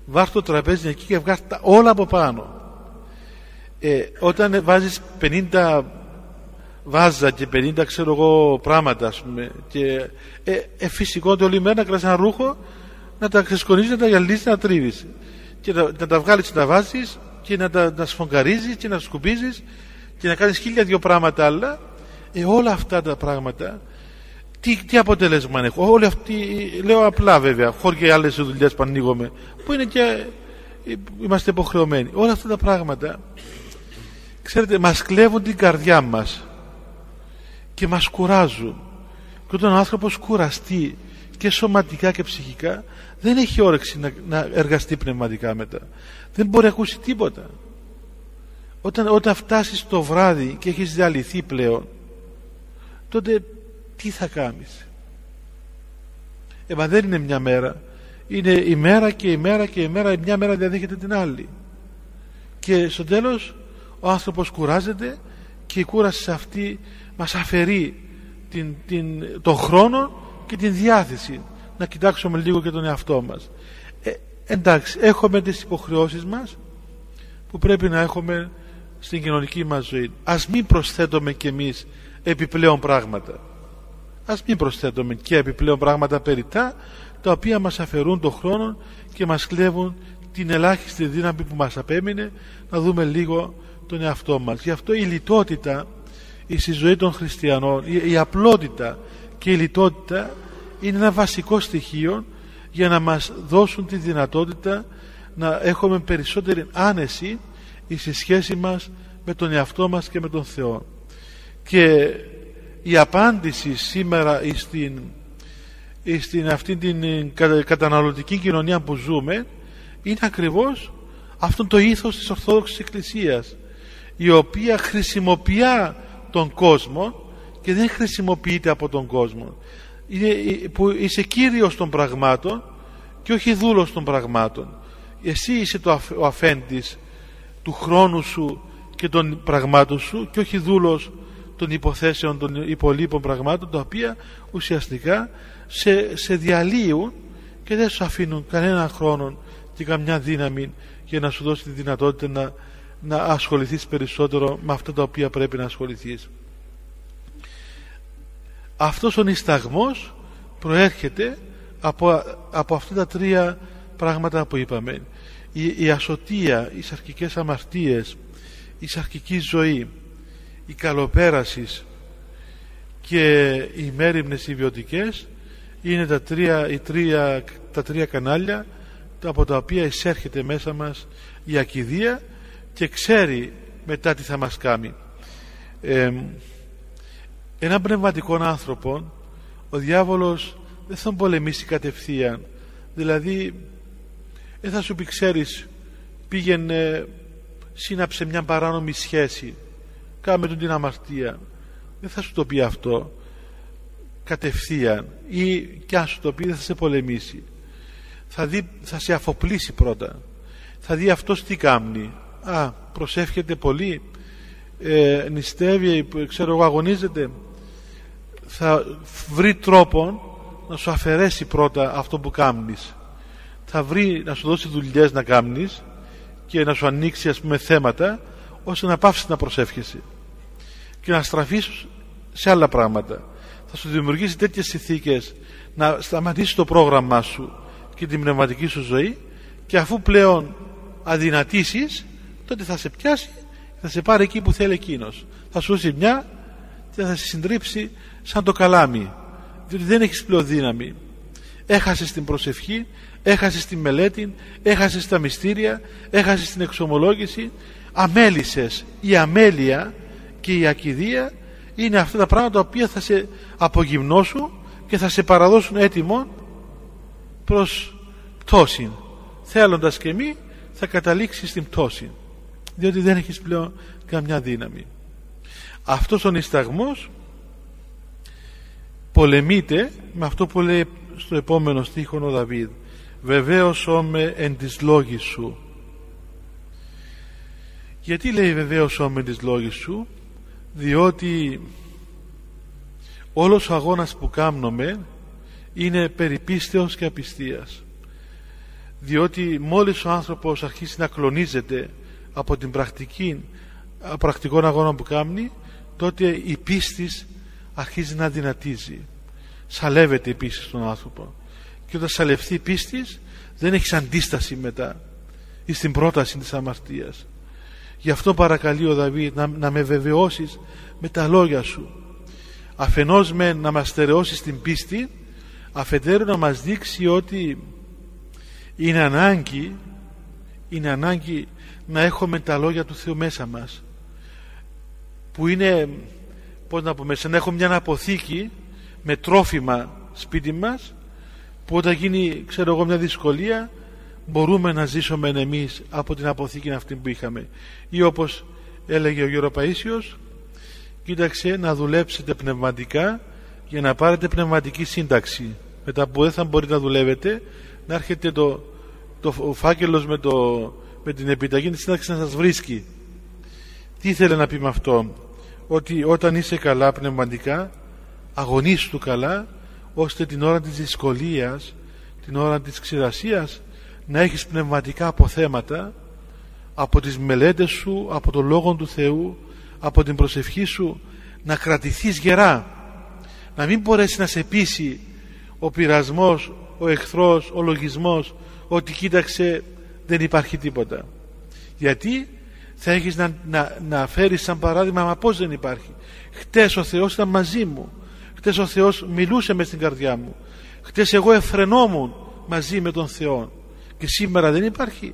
Βάζετε το τραπέζι εκεί και βγάζετε τα όλα από πάνω ε, όταν βάζεις 50 βάζα και 50 ξέρω εγώ πράγματα ας πούμε και ε, ε, φυσικό ότι όλη μέρα να κρατάς ένα ρούχο να τα ξεσκονίζεις, να τα γυαλίζεις, να τα τρίβεις. Και να, να τα βγάλεις και να τα βάζεις και να τα να σφογγαρίζεις και να σκουπίζεις και να κάνεις χίλια δυο πράγματα άλλα ε, όλα αυτά τα πράγματα τι, τι αποτέλεσμα έχω όλοι αυτοί λέω απλά βέβαια χωρίς και άλλες δουλειές που ανοίγουμε που είναι και ε, είμαστε υποχρεωμένοι. Όλα αυτά τα πράγματα ξέρετε μας κλέβουν την καρδιά μας και μας κουράζουν. Και όταν ο άνθρωπος κουραστεί και σωματικά και ψυχικά δεν έχει όρεξη να, να εργαστεί πνευματικά μετά. Δεν μπορεί να ακούσει τίποτα όταν, όταν φτάσεις το βράδυ και έχεις διαλυθεί πλέον τότε τι θα κάνεις; Ε, μα δεν είναι μια μέρα. Είναι η μέρα και η μέρα και η μέρα. Μια μέρα διαδέχεται την άλλη. Και στο τέλος ο άνθρωπος κουράζεται και η κούραση αυτή μας αφαιρεί την, την, τον χρόνο και την διάθεση. Να κοιτάξουμε λίγο και τον εαυτό μας. Ε, εντάξει έχουμε τις υποχρεώσεις μας που πρέπει να έχουμε στην κοινωνική μας ζωή. Ας μην προσθέτουμε κι εμείς επιπλέον πράγματα. Ας μην προσθέτουμε και επιπλέον πράγματα περιτά τα οποία μας αφαιρούν τον χρόνο και μας κλέβουν την ελάχιστη δύναμη που μας απέμεινε. Να δούμε λίγο τον εαυτό μας. Γι' αυτό η λιτότητα στη ζωή των χριστιανών η, η απλότητα και η λιτότητα είναι ένα βασικό στοιχείο για να μας δώσουν τη δυνατότητα να έχουμε περισσότερη άνεση στη σχέση μας με τον εαυτό μας και με τον Θεό. Και η απάντηση σήμερα στην, στην αυτή την καταναλωτική κοινωνία που ζούμε είναι ακριβώς αυτό το ήθος της Ορθόδοξης Εκκλησίας η οποία χρησιμοποιεί τον κόσμο και δεν χρησιμοποιείται από τον κόσμο. Είναι, που είσαι κύριος των πραγμάτων και όχι δούλος των πραγμάτων. Εσύ είσαι το, ο αφέντης του χρόνου σου και των πραγμάτων σου και όχι δούλος των υποθέσεων των υπολείπων πραγμάτων τα οποία ουσιαστικά σε, σε διαλύουν και δεν σου αφήνουν κανένα χρόνο και καμιά δύναμη για να σου δώσει τη δυνατότητα να, να ασχοληθείς περισσότερο με αυτά τα οποία πρέπει να ασχοληθείς. Αυτός ο νησταγμός προέρχεται από, από αυτά τα τρία πράγματα που είπαμε η, η ασωτεία, οι σαρκικές αμαρτίες η σαρκική ζωή η καλοπέραση και οι μέρημνες ιδιωτικές είναι τα τρία, οι τρία, τα τρία κανάλια από τα οποία εισέρχεται μέσα μας η ακιδεία και ξέρει μετά τι θα μας κάνει. Ε, έναν πνευματικό άνθρωπο ο διάβολος δεν θα πολεμήσει κατευθείαν. Δηλαδή δεν θα σου πει ξέρεις πήγαινε σύναψε μια παράνομη σχέση. Κάμε τον την αμαρτία. Δεν θα σου το πει αυτό κατευθείαν. Ή κι αν σου το πει δεν θα σε πολεμήσει. Θα, δει, θα σε αφοπλίσει πρώτα. Θα δει αυτός τι κάνει α προσεύχεται πολύ. Ε, νηστεύει ξέρω εγώ αγωνίζεται. Θα βρει τρόπο να σου αφαιρέσει πρώτα αυτό που κάνεις θα βρει να σου δώσει δουλειές να κάνεις και να σου ανοίξει ας πούμε θέματα ώστε να πάψεις να προσεύχεσαι και να στραφείς σε άλλα πράγματα θα σου δημιουργήσει τέτοιες συνθήκες να σταματήσει το πρόγραμμά σου και την πνευματική σου ζωή και αφού πλέον αδυνατήσεις τότε θα σε πιάσει θα σε πάρει εκεί που θέλει εκείνος. θα σου δώσει μια και θα σε συντρίψει σαν το καλάμι διότι δεν έχεις πλέον δύναμη έχασες την προσευχή έχασες τη μελέτη έχασες τα μυστήρια έχασες την εξομολόγηση αμέλησες η αμέλεια και η ακιδεία είναι αυτά τα πράγματα τα οποία θα σε απογυμνώσουν και θα σε παραδώσουν έτοιμο προς πτώση θέλοντας και μη θα καταλήξεις στην πτώση διότι δεν έχεις πλέον καμιά δύναμη. Αυτός ο νησταγμός πολεμείται με αυτό που λέει στο επόμενο στίχο ο Δαβίδ βεβαίως όμε εν της λόγης σου. Γιατί λέει βεβαίως όμε εν της λόγης σου; Διότι όλος ο αγώνας που κάνουμε είναι περί πίστεως και απιστίας. Διότι μόλις ο άνθρωπος αρχίσει να κλονίζεται από την πρακτική πρακτικών αγώνα που κάνει τότε η πίστης αρχίζει να δυνατίζει. Σαλεύεται η πίστη στον άνθρωπο και όταν σαλευθεί η πίστη δεν έχεις αντίσταση μετά ή στην πρόταση της αμαρτίας. Γι' αυτό παρακαλεί ο Δαβίδ να, να με βεβαιώσεις με τα λόγια σου. Αφενός με να μας στερεώσεις την πίστη αφετέρου να μας δείξει ότι είναι ανάγκη είναι ανάγκη να έχουμε τα λόγια του Θεού μέσα μας που είναι πώς να πούμε σαν να έχουμε μια αποθήκη με τρόφιμα σπίτι μας που όταν γίνει ξέρω εγώ μια δυσκολία μπορούμε να ζήσουμε εμείς από την αποθήκη αυτή που είχαμε. Ή όπως έλεγε ο Γιώργος Παΐσιος κοίταξε να δουλέψετε πνευματικά για να πάρετε πνευματική σύνταξη μετά που δεν θα μπορείτε να δουλεύετε να έρχεται το, το ο φάκελος με, το, με την επιταγή της σύνταξης να σας βρίσκει. Τι ήθελε να πει με αυτό ότι όταν είσαι καλά πνευματικά αγωνίσου καλά ώστε την ώρα της δυσκολίας την ώρα της ξηρασίας να έχεις πνευματικά αποθέματα από τις μελέτες σου από το Λόγο του Θεού από την προσευχή σου να κρατηθείς γερά. Να μην μπορέσει να σε πείσει ο πειρασμός ο εχθρός, ο λογισμός ότι κοίταξε δεν υπάρχει τίποτα γιατί; Θα έχεις να, να, να φέρεις σαν παράδειγμα μα πως δεν υπάρχει χτες ο Θεός ήταν μαζί μου χτες ο Θεός μιλούσε μες στην καρδιά μου. Χτες εγώ εφρενόμουν μαζί με τον Θεό και σήμερα δεν υπάρχει.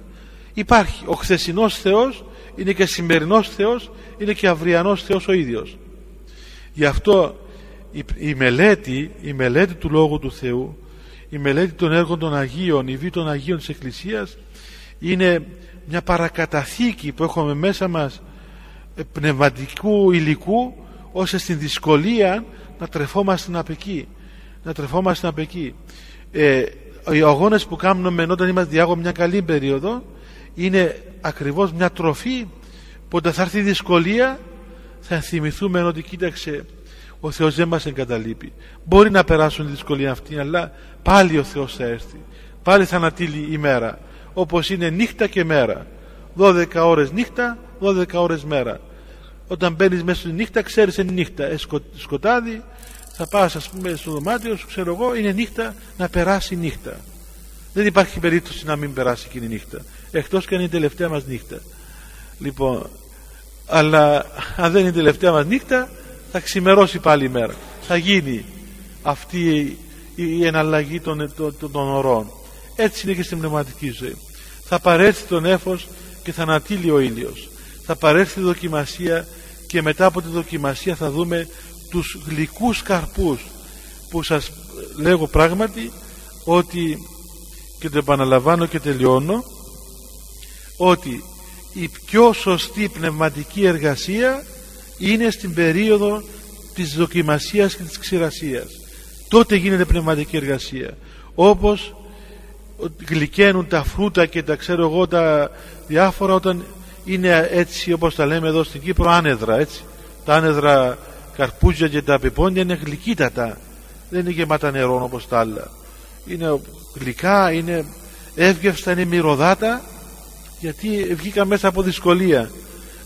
Υπάρχει. Ο χθεσινός Θεός είναι και σημερινός Θεός είναι και αυριανός Θεός ο ίδιος. Γι' αυτό η, μελέτη, η μελέτη του Λόγου του Θεού, η μελέτη των έργων των Αγίων, η βή των Αγίων της Εκκλησίας είναι μια παρακαταθήκη που έχουμε μέσα μας ε, πνευματικού υλικού ώστε στην δυσκολία να τρεφόμαστε απ' εκεί να τρεφόμαστε απ' εκεί. Ε, οι αγώνες που κάνουμε όταν είμαστε διάγω μια καλή περίοδο είναι ακριβώς μια τροφή που όταν θα έρθει η δυσκολία θα θυμηθούμε ότι κοίταξε ο Θεός δεν μας εγκαταλείπει. Μπορεί να περάσουν τη δυσκολία αυτή αλλά πάλι ο Θεός θα έρθει. Πάλι θα ανατείλει η μέρα. Όπως είναι νύχτα και μέρα. 12 ώρες νύχτα 12 ώρες μέρα όταν μπαίνεις μέσα στη νύχτα ξέρεις είναι νύχτα. Ε, σκοτάδι θα πας ας πούμε στο δωμάτιο σου ξέρω εγώ είναι νύχτα να περάσει νύχτα. Δεν υπάρχει περίπτωση να μην περάσει εκείνη η νύχτα εκτός και αν είναι η τελευταία μας νύχτα. Λοιπόν αλλά αν δεν είναι η τελευταία μας νύχτα θα ξημερώσει πάλι η μέρα. Θα γίνει αυτή η εναλλαγή των, των, των ωρών. Έτσι είναι και στην πνευματική ζωή. Θα παρέλθει τον έφος και θα ανατείλει ο ήλιος θα παρέλθει η δοκιμασία και μετά από τη δοκιμασία θα δούμε τους γλυκούς καρπούς που σας λέγω πράγματι ότι και το επαναλαμβάνω και τελειώνω ότι η πιο σωστή πνευματική εργασία είναι στην περίοδο της δοκιμασίας και της ξηρασίας. Τότε γίνεται πνευματική εργασία. Όπως γλυκαίνουν τα φρούτα και τα ξέρω εγώ τα διάφορα όταν είναι έτσι όπως τα λέμε εδώ στην Κύπρο άνεδρα έτσι. Τα άνεδρα καρπούζια και τα πεπόνια είναι γλυκύτατα. Δεν είναι γεμάτα νερό όπως τα άλλα. Είναι γλυκά είναι εύγευστα είναι μυρωδάτα γιατί βγήκα μέσα από δυσκολία.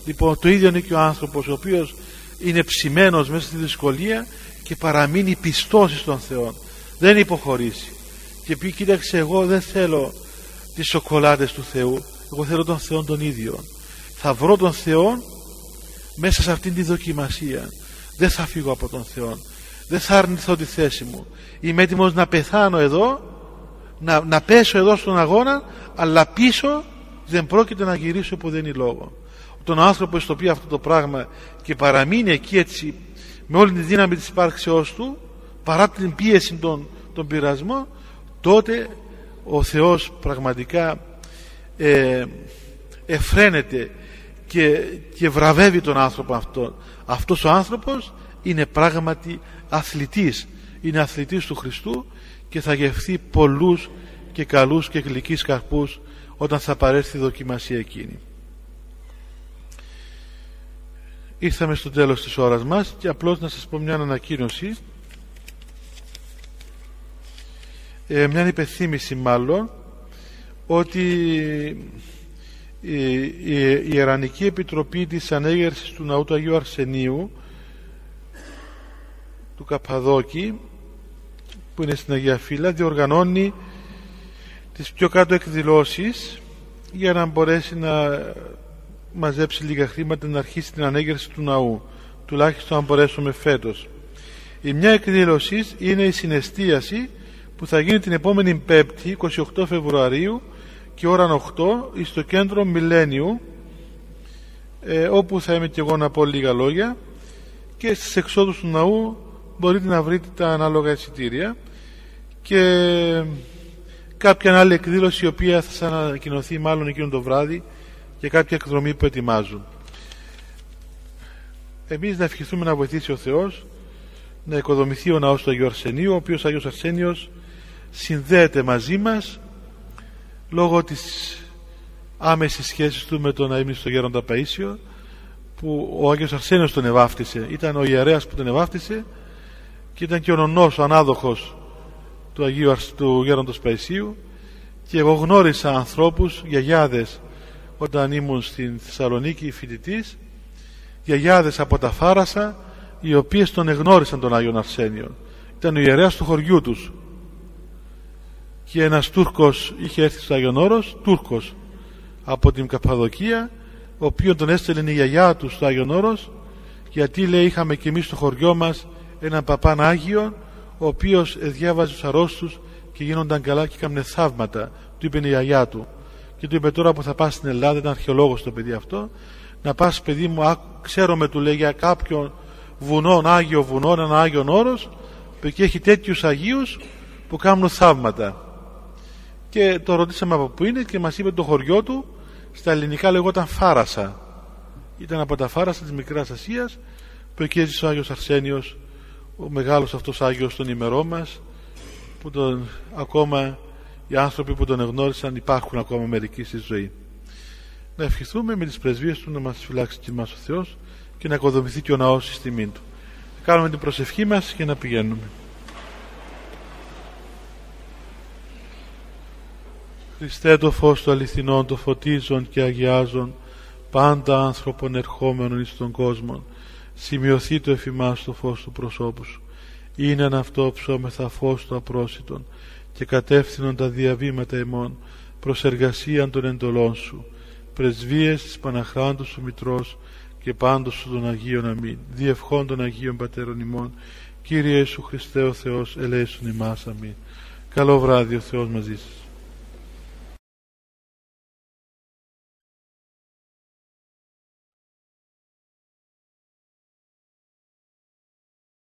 Λοιπόν το ίδιο είναι και ο άνθρωπος ο οποίος είναι ψημένος μέσα στη δυσκολία και παραμείνει πιστός στον Θεό. Δεν υποχωρήσει. Και πει κοίταξε εγώ δεν θέλω τις σοκολάτες του Θεού. Εγώ θέλω τον Θεό τον ίδιο θα βρω τον Θεό μέσα σε αυτήν τη δοκιμασία. Δεν θα φύγω από τον Θεό δεν θα αρνηθώ τη θέση μου. Είμαι έτοιμος να πεθάνω εδώ να, να πέσω εδώ στον αγώνα αλλά πίσω δεν πρόκειται να γυρίσω που δεν είναι λόγο. Τον άνθρωπο στο οποίο αυτό το πράγμα και παραμείνει εκεί έτσι με όλη τη δύναμη της υπάρξεώς του παρά την πίεση των, των πειρασμών τότε ο Θεός πραγματικά ε, εφραίνεται και, και βραβεύει τον άνθρωπο αυτόν. Αυτός ο άνθρωπος είναι πράγματι αθλητής. Είναι αθλητής του Χριστού και θα γευθεί πολλούς και καλούς και γλυκείς καρπούς όταν θα παρέλθει η δοκιμασία εκείνη. Ήρθαμε στο τέλος της ώρας μας και απλώς να σας πω μια ανακοίνωση. Ε, μια υπεθύμηση μάλλον ότι η, η, η Ιερανική Επιτροπή της Ανέγερσης του Ναού του Αγίου Αρσενίου του Καπαδόκη που είναι στην Αγία Φύλλα διοργανώνει τις πιο κάτω εκδηλώσεις για να μπορέσει να μαζέψει λίγα χρήματα να αρχίσει την ανέγερση του ναού τουλάχιστον αν μπορέσουμε φέτος. Η μια εκδήλωση είναι η συναισθίαση που θα γίνει την επόμενη Πέμπτη 28 Φεβρουαρίου και ώρα 8 στο κέντρο Μιλένιου ε, όπου θα είμαι και εγώ να πω λίγα λόγια και στις εξόδους του ναού μπορείτε να βρείτε τα ανάλογα εισιτήρια και κάποια άλλη εκδήλωση η οποία θα σας ανακοινωθεί μάλλον εκείνο το βράδυ και κάποια εκδρομή που ετοιμάζουν. Εμείς να ευχηθούμε να βοηθήσει ο Θεός να οικοδομηθεί ο ναός του Αγίου Αρσενίου ο οποίος Αγίος Αρσένιος συνδέεται μαζί μας λόγω της άμεσης σχέσης του με τον αείμνηστο γέροντα Παΐσιο που ο Άγιος Αρσένιος τον ευάφτισε ήταν ο ιερέας που τον ευάφτισε και ήταν και ο νονός, ο ανάδοχος του Αγίου του Γέροντος Παϊσίου και εγώ γνώρισα ανθρώπους, γιαγιάδες όταν ήμουν στην Θεσσαλονίκη φοιτητής, γιαγιάδες από τα Φάρασα οι οποίες τον εγνώρισαν τον Άγιον Αρσένιο. Ήταν ο ιερέας του χωριού τους και ένας Τούρκος είχε έρθει στο Άγιον Όρος Τούρκος από την Καπαδοκία ο οποίον τον έστελνε η γιαγιά του στο Άγιον Όρος γιατί λέει είχαμε και εμείς στο χωριό μας έναν παπάν Άγιο ο οποίος διάβαζε τους αρρώστους και γίνονταν καλά και έκαναν θαύματα του είπε η γιαγιά του. Και του είπε τώρα που θα πας στην Ελλάδα ήταν αρχαιολόγος το παιδί αυτό να πας παιδί μου ξέρω με του λέει για κάποιον βουνό, Άγιο βουνό, ένα Άγιον Όρος που εκεί έχει τέτοιους Αγίους που κάνουν θαύματα και το ρωτήσαμε από πού είναι και μας είπε το χωριό του στα ελληνικά λεγόταν Φάρασα. Ήταν από τα Φάρασα της Μικράς Ασίας που εκεί έζησε ο Άγιος Αρσένιος ο μεγάλος αυτός Άγιος των ημερών μας που τον, ακόμα οι άνθρωποι που τον εγνώρισαν υπάρχουν ακόμα μερικοί στη ζωή. Να ευχηθούμε με τις πρεσβείες του να μας φυλάξει και μας ο Θεός και να οικοδομηθεί και ο ναός στη τιμή του. Κάνουμε την προσευχή μας και να πηγαίνουμε Χριστέ το φως του αληθινών το φωτίζον και αγιάζον πάντα άνθρωπον ερχόμενων εις τον κόσμο σημειωθεί το εφημάς το φως του προσώπου σου. Είναι αν αυτό ψώμεθα φως του απρόσιτον και κατεύθυνον τα διαβήματα εμών προς εργασίαν των εντολών σου. Πρεσβείες της Παναχράντου σου Μητρός και πάντως σου των Αγίων Αμήν. Διευχών των Αγίων Πατέρων ημών Κύριε Ιησού Χριστέ ο Θεός ελέησον ημάς Αμήν. Καλό βράδυ ο Θεός μαζί σας